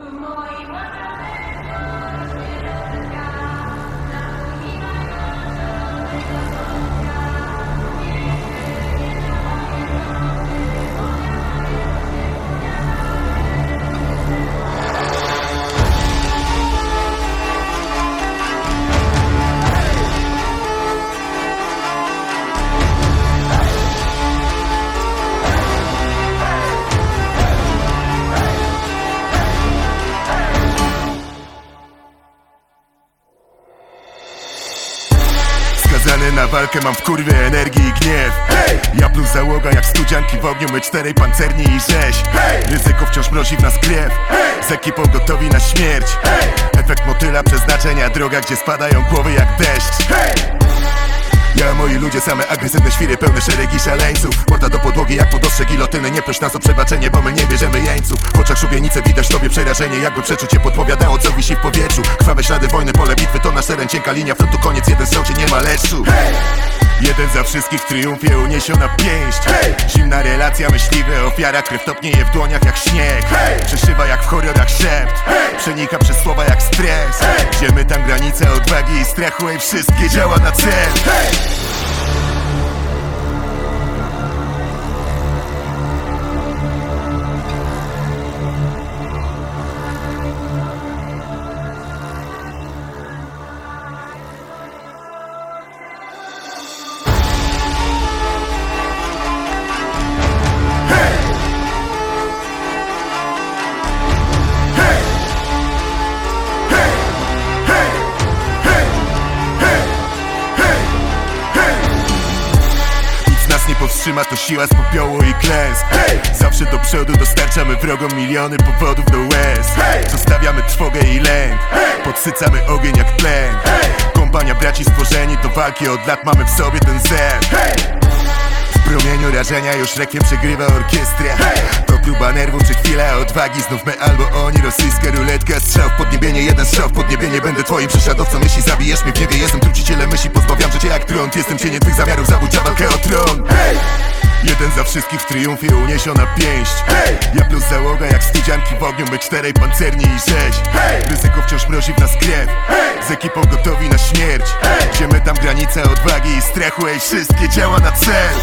思いは Skazany na walkę, mam w kurwie energii i gniew Hej! Ja plus załoga jak studzianki w ogniu, my czterej pancerni i rzeź Hej! Ryzyko wciąż mrozi w nas krew Hej! Z ekipą gotowi na śmierć Hej! Efekt motyla przeznaczenia, droga gdzie spadają głowy jak deszcz Hej! Ja, moi ludzie, same agresywne świry, pełne szeregi szaleńców Porta do podłogi jak podostrzeg gilotyny Nie proś nas o przebaczenie, bo my nie bierzemy jeńców W oczach szubienice widać w tobie przerażenie Jakby przeczucie podpowiadało, co wisi w powietrzu Krwawe ślady wojny, pole bitwy to nasz teren Cienka linia frontu, koniec, jeden strzał, nie Jeden za wszystkich w triumfie uniesiona pięść. Zimna relacja, myśliwy, ofiara Krew topnieje w dłoniach jak śnieg. Przeszywa jak w horrorach szept. Przenika przez słowa jak stres. Gdzie my tam granice odwagi i strachu I wszystkie działa na cel Nic nas nie powstrzyma, to siła z popiołu i klęsk. Hej! Zawsze do przodu dostarczamy wrogom miliony powodów do łez. Hej! Zostawiamy trwogę i lęk. Hej! Podsycamy ogień jak tlen Hej! Kompania braci stworzeni do walki Od lat mamy w sobie ten zen. Hej! W promieniu rażenia już rekwiem przegrywa orkiestra To próba nerwów czy chwila odwagi. Znów my albo oni, rosyjska ruletka. Strzał w podniebienie, jeden strzał w podniebienie. Będę twoim prześladowcą, jeśli zabijesz mnie w niebie. Jestem trucicielem myśli, pozbawiam życia jak trąd Jestem cieniem twych zamiarów, zabójcza walkę o tron. Jeden za wszystkich w triumfie uniesiona pięść. Ja plus załoga jak studzianki w ogniu My czterej pancerni i rzeź. Ryzyko wciąż mrozi w nas krew. Z ekipą gotowi na śmierć. Gdzie my tam granice odwagi i strachu Ej, wszystkie działa na cel